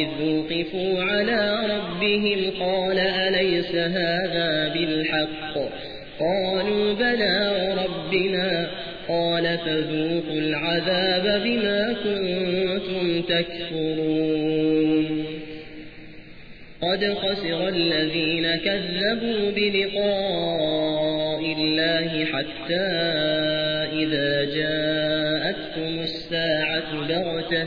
إذ وقفوا على ربهم قال أليس هذا بالحق؟ قالوا بلى وربنا. قال فذوقوا العذاب بما كنتم تكفرون. قد خسر الذين كذبوا بلقاء الله حتى إذا جاءتهم الساعة بغتة.